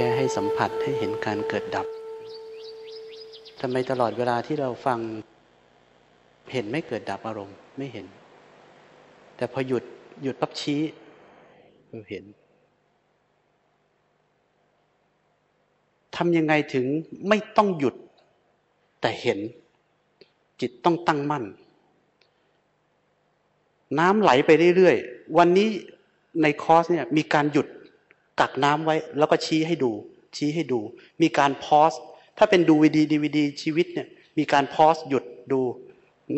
แค่ให้สัมผัสให้เห็นการเกิดดับทำไมตลอดเวลาที่เราฟังเห็นไม่เกิดดับอารมณ์ไม่เห็น แต่พอหยุดหยุดปั๊บชี้เราเห็นทำยังไงถึงไม่ต้องหยุด แต่เห็น จิตต้องตั้งมั่น น้ำไหลไปเรื่อยๆ วันนี้ในคอร์สเนี่ยมีการหยุด กักน้ำไว้ แล้วก็ชี้ให้ดู ชี้ให้ดู มีการพอสถ้าเป็นดูวีดีดีวีดีชีวิตเนี่ยมีการพอสหยุดดู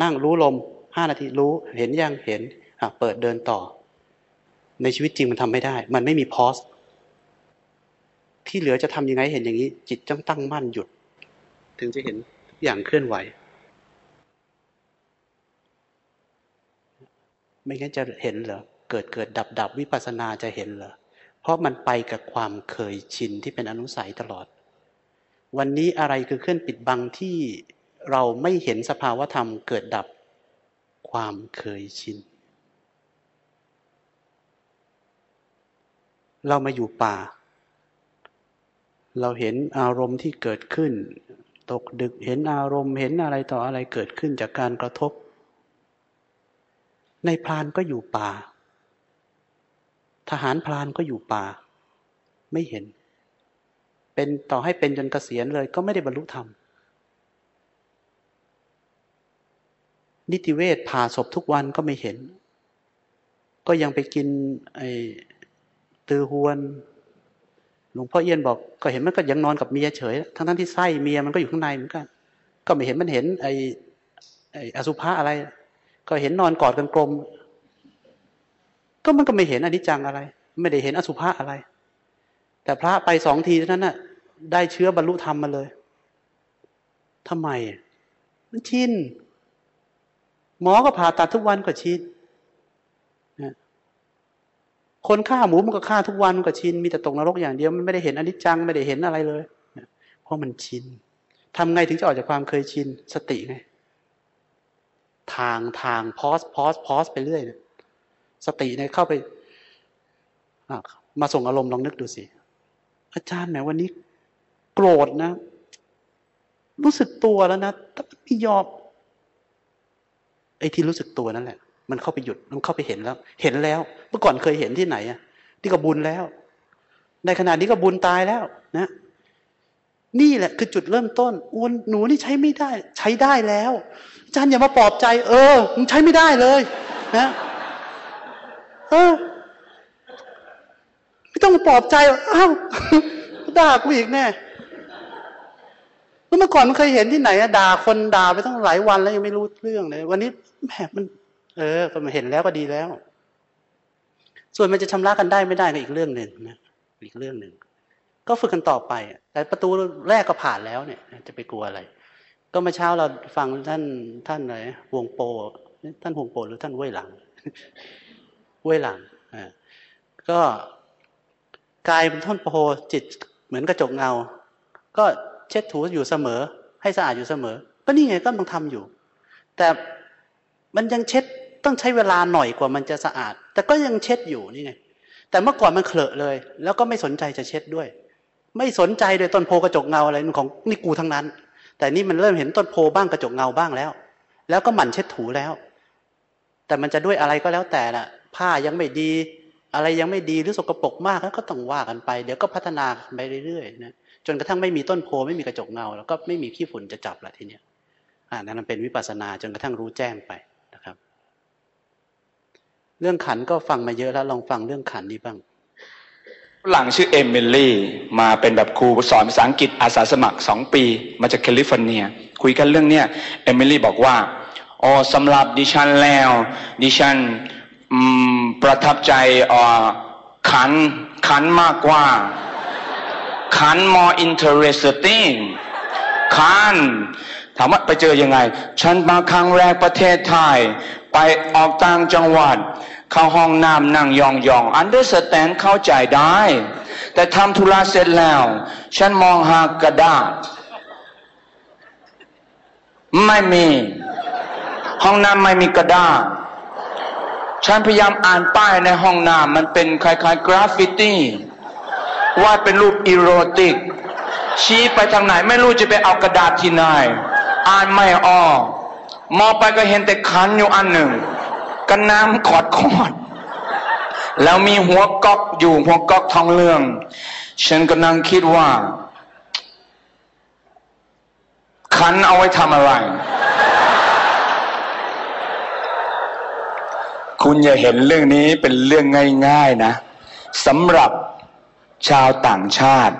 นั่งรู้ลมห้านาทีรู้เห็นยังเห็นเปิดเดินต่อ ในชีวิตจริงมันทำไม่ได้ มันไม่มีพอสที่เหลือจะทำยังไงเห็นอย่างนี้ จิตจ้องตั้งมั่นหยุด ถึงจะเห็นอย่างเคลื่อนไหว ไม่งั้นจะเห็นเหรอเกิดเกิดดับดับวิปัสนาจะเห็นเหรอ เพราะมันไปกับความเคยชินที่เป็นอนุสัยตลอด วันนี้อะไรคือเคลื่อนปิดบังที่เราไม่เห็นสภาวธรรมเกิดดับความเคยชิน เรามาอยู่ป่า เราเห็นอารมณ์ที่เกิดขึ้น ตกดึกเห็นอารมณ์เห็นอะไรต่ออะไรเกิดขึ้นจากการกระทบ ในพรานก็อยู่ป่า ทหารพรานก็อยู่ป่า ไม่เห็น เป็นต่อให้เป็นจนเกษียณเลยก็ไม่ได้บรรลุธรรม นิติเวศผ่าศพทุกวันก็ไม่เห็น ก็ยังไปกินไอ้ตือหวน หลวงพ่อเอี้ยนบอก ก็เห็นมันก็ยังนอนกับเมียเฉย ทั้งทั้งที่ไส้เมียมันก็อยู่ข้างในเหมือนกัน ก็ไม่เห็นมันเห็นไอ้ไอ้อสุภะอะไร ก็เห็นนอนกอดกันกลม ก็มันก็ไม่เห็นอนิจจังอะไร ไม่ได้เห็นอสุภะอะไร แต่พระไปสองทีเท่านั้นน่ะ ได้เชื้อบรรลุธรรมมาเลยทำไม มันชินหมอก็ผ่าตัดทุกวันก็ชินคนฆ่าหมูมันก็ฆ่าทุกวันมันก็ชิน มีแต่ตกนรกอย่างเดียว มันไม่ได้เห็นอนิจจังไม่ได้เห็นอะไรเลย เพราะมันชินทำไงถึงจะออกจากความเคยชิน สติไง ทางทางพอสพอสพอสไปเรื่อย สติเนี่ยเข้าไปมาส่งอารมณ์ลองนึกดูสิ อาจารย์แหมวันนี้ โกรธนะ รู้สึกตัวแล้วนะแต่ไม่ยอมไอ้ที่รู้สึกตัวนั่นแหละ มันเข้าไปหยุดมันเข้าไปเห็นแล้ว เห็นแล้ว เมื่อก่อนเคยเห็นที่ไหนอะนี่ก็บุญแล้ว ในขณะนี้ก็บุญตายแล้ว นะ นี่แหละ คือจุดเริ่มต้นอ้วนหนูนี่ใช้ไม่ได้ ใช้ได้แล้วอาจารย์อย่ามาปลอบใจ เออมึงใช้ไม่ได้เลย นะ เออไม่ต้องมาปลอบใจอ้าวด่ากูอีกแน่เมื่อก่อนมันเคยเห็นที่ไหนอะด่าคนด่าไปตั้งหลายวันแล้วยังไม่รู้เรื่องเลย วันนี้แหมมัน เออก็มาเห็นแล้วก็ดีแล้ว ส่วนมันจะชำระกันได้ไม่ได้ก็อีกเรื่องหนึ่งนะอีกเรื่องหนึ่งก็ฝึกกันต่อไปแต่ประตูแรกก็ผ่านแล้วเนี่ย จะไปกลัวอะไร ก็เมื่อเช้าเราฟังท่านท่านอะไรวงโปท่านวงโปหรือท่านเว่ยหลัง เว่ยหลังอ่าก็กายเป็นท่อนโพจิตเหมือนกระจกเงา ก็เช็ดถูอยู่เสมอ ให้สะอาดอยู่เสมอ ก็นี่ไงก็ต้องทำอยู่ แต่มันยังเช็ดต้องใช้เวลาหน่อยกว่ามันจะสะอาด แต่ก็ยังเช็ดอยู่นี่ไง แต่เมื่อก่อนมันเคลอะเลย แล้วก็ไม่สนใจจะเช็ดด้วย ไม่สนใจโดยต้นโพกระจกเงาอะไรของนี่กูทั้งนั้น แต่นี่มันเริ่มเห็นต้นโพบ้างกระจกเงาบ้างแล้ว แล้วก็หมั่นเช็ดถูแล้ว แต่มันจะด้วยอะไรก็แล้วแต่น่ะ ผ้ายังไม่ดี อะไรยังไม่ดีหรือสกปรกมากแล้วก็ต้องว่ากันไป เดี๋ยวก็พัฒนาไปเรื่อยๆนะจนกระทั่งไม่มีต้นโพธิ์ไม่มีกระจกเงา แล้วก็ไม่มีขี้ฝุ่นจะจับละทีเนี้ยอ่านั่นเป็นวิปัสสนาจนกระทั่งรู้แจ้งไปนะครับ เรื่องขันธ์ก็ฟังมาเยอะแล้วลองฟังเรื่องขันนี้บ้างหลังชื่อเอมิลี่มาเป็นแบบครูสอนภาษาอังกฤษอาสาสมัครสองปี มาจากแคลิฟอร์เนีย คุยกันเรื่องเนี้ยเอมิลี่บอกว่าอ๋อสำหรับดิฉันแล้ว ดิฉัน ประทับใจอ่อขันขันมากกว่าขัน more interesting ขันถามว่าไปเจอยังไง ฉันมาครั้งแรกประเทศไทย ไปออกต่างจังหวัด เข้าห้องน้ำนั่งยองยอง understand เข้าใจได้ แต่ทำธุระเสร็จแล้ว ฉันมองหากระดาษ ไม่มี ห้องน้ำไม่มีกระดาษ ฉันพยายามอ่านป้ายในห้องน้ำมันเป็นคล้ายๆกราฟฟิตี้วาดเป็นรูปอีโรติก ชี้ไปทางไหนไม่รู้จะไปเอากระดาษที่ไหนอ่านไม่ออกมองไปก็เห็นแต่ขันอยู่อันหนึ่ง กันน้ำขอดขอด แล้วมีหัวก๊อกอยู่หัวก๊อกทองเรื่อง ฉันก็นั่งคิดว่า ขันเอาไว้ทำอะไร คุณอย่าเห็นเรื่องนี้เป็นเรื่องง่าย ๆนะสำหรับชาวต่างชาติ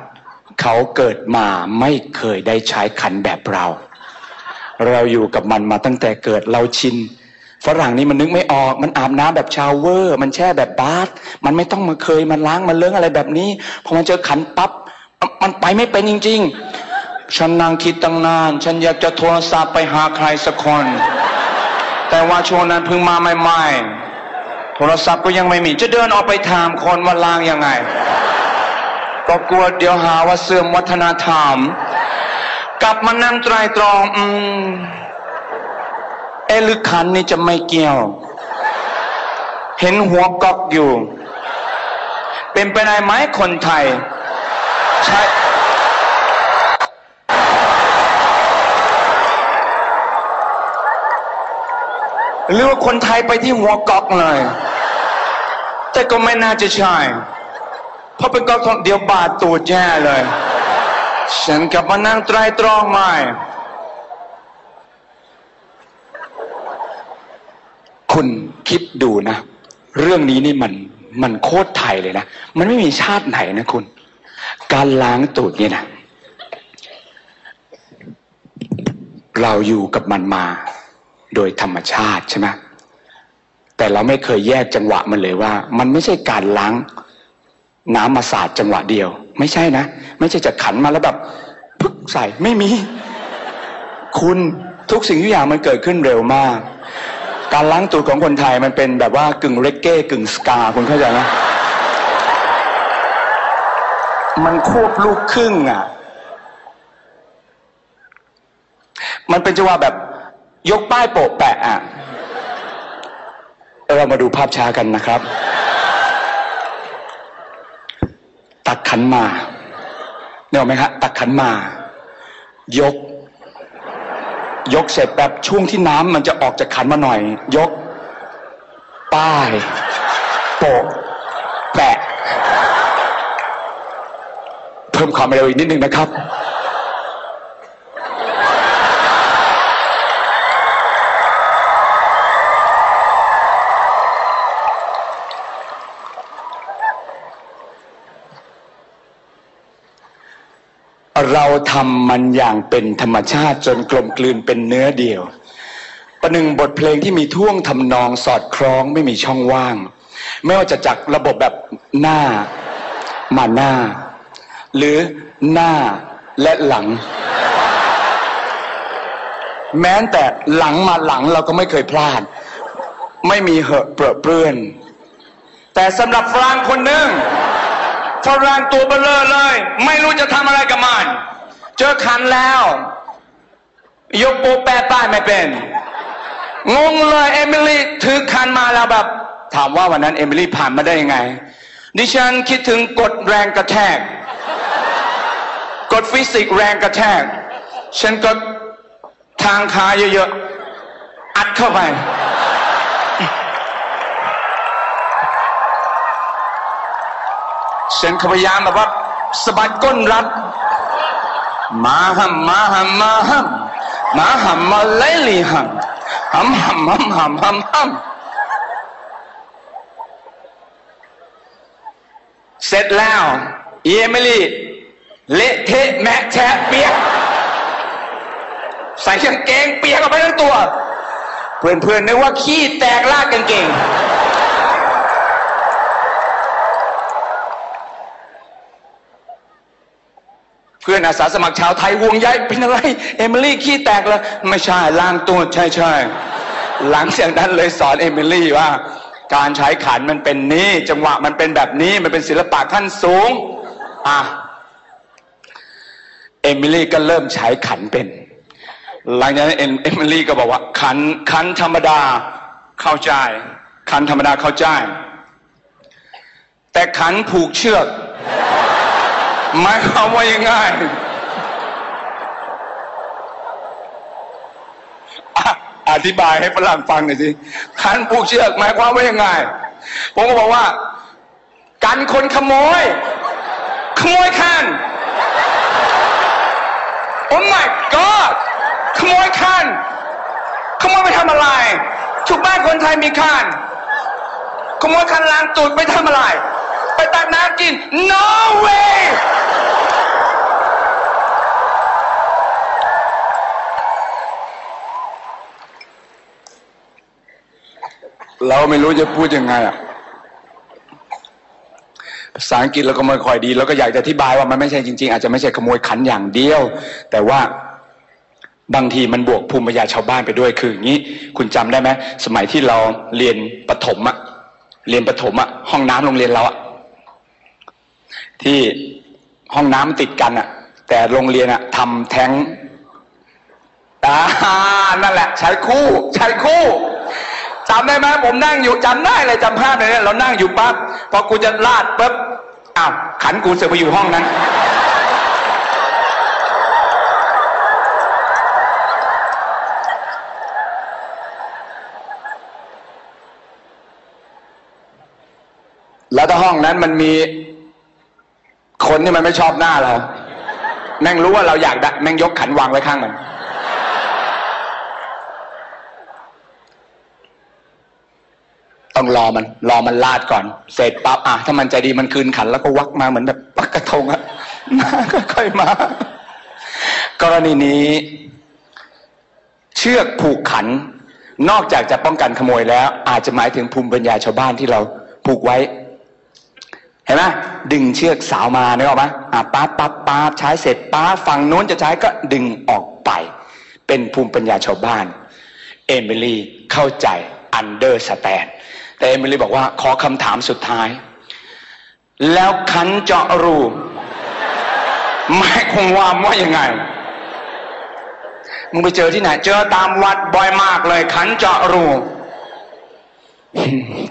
เขาเกิดมาไม่เคยได้ใช้ขันแบบเรา เราอยู่กับมันมาตั้งแต่เกิดเราชินฝรั่งนี่มันนึกไม่ออก มันอาบน้ำแบบชาวเวอร์ มันแช่แบบบาสมันไม่ต้องมาเคย มันล้างมันเลื้องอะไรแบบนี้ พอมันเจอขันปับ๊บ มันไปไม่เป็นจริง ๆ ฉันนั่งคิดตั้งนาน ฉันอยากจะโทรศัพท์ไปหาใครสักคน แต่ว่าช่วงนั้นเพิ่งมาใหม่ๆ โทรศัพท์ก็ยังไม่มี จะเดินออกไปถามคนว่าล้างยังไง ก็กลัวเดี๋ยวหาว่าเสื่อมวัฒนธรรม กลับมานั่งไตรตรอง อืมเอลึกขันนี่จะไม่เกี่ยว เห็นหัวกอกอยู่ เป็นไปได้ไหมคนไทย ใช่ หรือว่าคนไทยไปที่หัวกอกเลย แต่ก็ไม่น่าจะใช่ เพราะเป็นกอกทองเดียวบาดตัวแย่เลย ฉันกลับมานั่งไตรตรองใหม่คุณคิดดูนะ เรื่องนี้นี่มันมันโคตรไทยเลยนะ มันไม่มีชาติไหนนะคุณ การล้างตูดเนี่ยนะ เราอยู่กับมันมา โดยธรรมชาติใช่ไหมแต่เราไม่เคยแยกจังหวะมันเลยว่า มันไม่ใช่การล้างน้ำมาสาดจังหวะเดียว ไม่ใช่นะ ไม่ใช่จะขันมาแล้วแบบพึกใส่ไม่มี คุณทุกสิ่งทุกอย่างมันเกิดขึ้นเร็วมาก การล้างตูดของคนไทยมันเป็นแบบว่ากึ่งเรกเก้กึ่งสกาคุณเข้าใจไหมมันควบลูกครึ่งอะ มันเป็นจังหวะแบบ ยกป้ายโปะแปะอะเรามาดูภาพช้ากันนะครับ ตักขันมาเนี่ยหรอกไหมครับตักขันมา ยก ยกเสร็จแบบช่วงที่น้ำมันจะออกจากขันมาหน่อย ยก ป้ายโปะแปะ เพิ่มความเร็วอีกนิดนึงนะครับ เราทำมันอย่างเป็นธรรมชาติจนกลมกลืนเป็นเนื้อเดียว ประหนึ่งบทเพลงที่มีท่วงทำนองสอดคล้องไม่มีช่องว่าง ไม่ว่าจะจากระบบแบบหน้า มาหน้า หรือหน้าและหลัง แม้แต่หลังมาหลังเราก็ไม่เคยพลาด ไม่มีเหอะเปรอะเปื้อน แต่สำหรับฝรั่งคนหนึ่ง ฝรั่งตัวเบลอเลย ไม่รู้จะทำอะไรกับมัน เจอขันแล้ว ยกโปแปะป้ายไม่เป็น งงเลยเอมิลี่ถือขันมาแล้วแบบ ถามว่าวันนั้นเอมิลี่ผ่านมาได้ยังไง ดิฉันคิดถึงกฎแรงกระแทกกฎฟิสิกส์แรงกระแทก ฉันก็ถ่างขาเยอะๆ อัดเข้าไป ฉันพยายามแบบว่าสะบัดก้นรัดมาหัมมาหัมมาหัมมาหัมมาเลลีหัมหัมหัมหัมหัมหัมหัมเสร็จแล้วเยมิลี่เละเทะแมะแฉะเปียกใส่กางเกงเปียกออกไปทั้งตัว เพื่อนๆนึกว่าขี้แตกลากกางเกง เพื่อนอาสาสมัครชาวไทยห่วงใยเป็นอะไร เอมิลี่ขี้แตกเลยไม่ใช่ล้างตัวใช่ใช่หลังจากนั้นเลยสอนเอมิลี่ว่า การใช้ขันมันเป็นนี้ จังหวะมันเป็นแบบนี้มันเป็นศิลปะขั้นสูงอะเอมิลี่ก็เริ่มใช้ขันเป็น หลังจากนั้นเอมิลี่ก็บอกว่า ขันขันธรรมดาเข้าใจ ขันธรรมดาเข้าใจ แต่ขันผูกเชือก หมายความว่ายังไงอธิบายให้ฝรั่งฟังหน่อยสิคันผูกเชือกหมายความว่ายังไง ผมก็บอกว่า กันคนขโมย ขโมยคันโอ้ my god ขโมยคันขโมยไปทำอะไรทุกบ้านคนไทยมีคันขโมยคันล้างตูดไปทำอะไร ไปตักน้ำกิน no way เราไม่รู้จะพูดยังไงอะภาษาอังกฤษเราก็ไม่ค่อยดีเราก็อยากจะอธิบายว่ามันไม่ใช่จริง ๆ อาจจะไม่ใช่ขโมยขันอย่างเดียว แต่ว่าบางทีมันบวกภูมิปัญญาชาวบ้านไปด้วยคืออย่างนี้ คุณจำได้ไหมสมัยที่เราเรียนประถมอะเรียนประถมอะห้องน้ำโรงเรียนเราอะ ที่ห้องน้ำติดกันอะแต่โรงเรียนอะทำแท้งอ่านั่นแหละ ใช้คู่ ใช้คู่จำได้ไหมผมนั่งอยู่จำได้เลยจำภาพเลยเนี่ยเรานั่งอยู่ปั๊บพอกูจะลาดปุ๊บอ้าวขันกูเสือไปอยู่ห้องนั้นแล้วถ้าห้องนั้นมันมี นี่มันไม่ชอบหน้าเรา แม่งรู้ว่าเราอยากได้แม่งยกขันวางไว้ข้างมันต้องรอมัน รอมันลาดก่อน เสร็จปั๊บอะถ้ามันใจดีมันคืนขันแล้วก็วักมาเหมือนแบบปักกระทงอะมาค่อยๆมา กรณีนี้ เชือกผูกขัน นอกจากจะป้องกันขโมยแล้ว อาจจะหมายถึงภูมิปัญญาชาวบ้านที่เราผูกไว้ เห็นไหมดึงเชือกสาวมานึกออกไหมอะป๊าบป๊าบป๊าบใช้เสร็จป๊าบฝั่งนู้นจะใช้ก็ดึงออกไป เป็นภูมิปัญญาชาวบ้าน เอมิลี่เข้าใจ understand แต่เอมิลี่บอกว่าขอคำถามสุดท้าย แล้วขันเจาะรูหมายความว่าว่ายังไง มึงไปเจอที่ไหน เจอตามวัดบ่อยมากเลยขันเจาะรู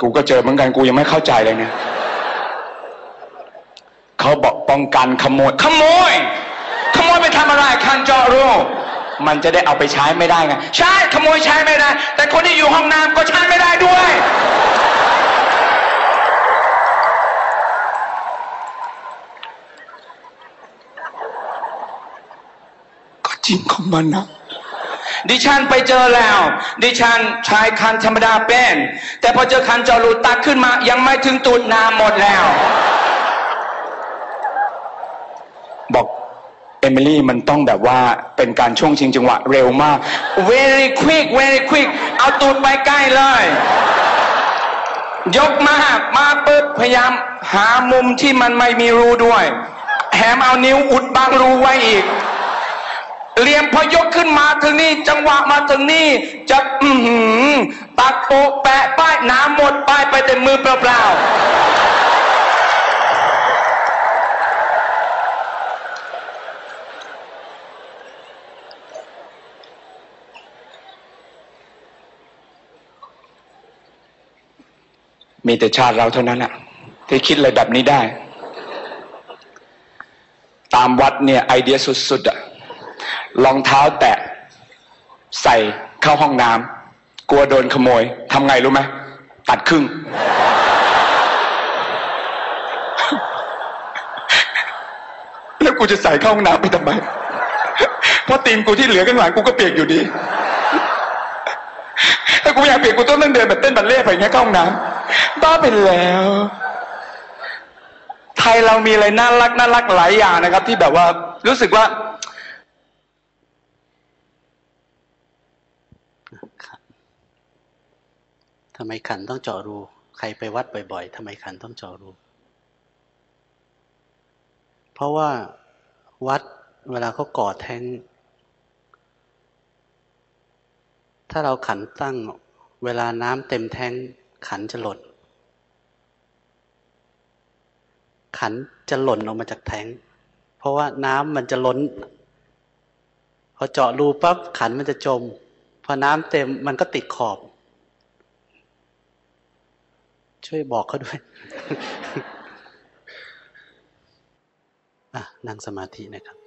กูก็เจอเหมือนกันกูยังไม่เข้าใจเลยเนี่ย เขาบอกป้องกันขโมย ขโมย ขโมยไปทำอะไรคันเจาะรูมันจะได้เอาไปใช้ไม่ได้ไง ใช่ขโมยใช้ไม่ได้ แต่คนที่อยู่ห้องน้ำก็ใช้ไม่ได้ด้วย ก็จริงของมันนะดิฉันไปเจอแล้ว ดิฉันใช้คันธรรมดาเป็น แต่พอเจอคันเจาะรูตักขึ้นมา ยังไม่ถึงตูดน้ำหมดแล้ว บอกเอ มิลี่มันต้องแบบว่าเป็นการช่วงชิงจังหวะเร็วมาก very quick very quick เอาตูดไปใกล้เลย ยกมามาปุ๊บพยายามหามุมที่มันไม่มีรูด้วยแถมเอานิ้วอุดบังรูไว้อีกเหลี่ยมพอยกขึ้นมาถึงนี่จังหวะมาถึงนี่จะอือหือตักโปะแปะป้ายน้ำหมดป้ายไปเต็มมือเปล่าๆ มีแต่ชาติเราเท่านั้นแหละที่คิดอะไรแบบนี้ได้ ตามวัดเนี่ยไอเดียสุดๆอะรองเท้าแตะใส่เข้าห้องน้ำกลัวโดนขโมยทำไงรู้ไหมตัดครึ่ง แล้วกูจะใส่เข้าห้องน้ำไปทำไม เพราะตีนกูที่เหลือข้างหลังกูก็เปียกอยู่ดี ถ้ากูอยากเปียนกูต้องเล่นเดินแบบเต้นบัลเล่ต์ไปอย่างเงี้ยเข้าห้องน้ำ บ้าไปแล้ว ไทยเรามีอะไรน่ารักน่ารักหลายอย่างนะครับ ที่แบบว่ารู้สึกว่าทำไมขันต้องเจาะรู ใครไปวัดบ่อยๆทำไมขันต้องเจาะรู เพราะว่าวัดเวลาเขาก่อแท้ง ถ้าเราขันตั้งเวลาน้ำเต็มแท้งขันจะหล่น ขันจะหล่นออกมาจากแทงเพราะว่าน้ำมันจะล้น พอเจาะรูปั๊บขันมันจะจม พอน้ำเต็มมันก็ติดขอบ ช่วยบอกเขาด้วยอะนั่งสมาธินะครับ